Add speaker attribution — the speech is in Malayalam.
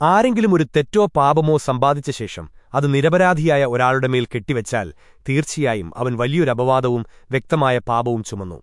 Speaker 1: ആരെങ്കിലും ഒരു തെറ്റോ പാപമോ സമ്പാദിച്ച ശേഷം അത് നിരപരാധിയായ ഒരാളുടെ മേൽ കെട്ടിവച്ചാൽ തീർച്ചയായും അവൻ വലിയൊരപവാദവും വ്യക്തമായ പാപവും ചുമന്നു.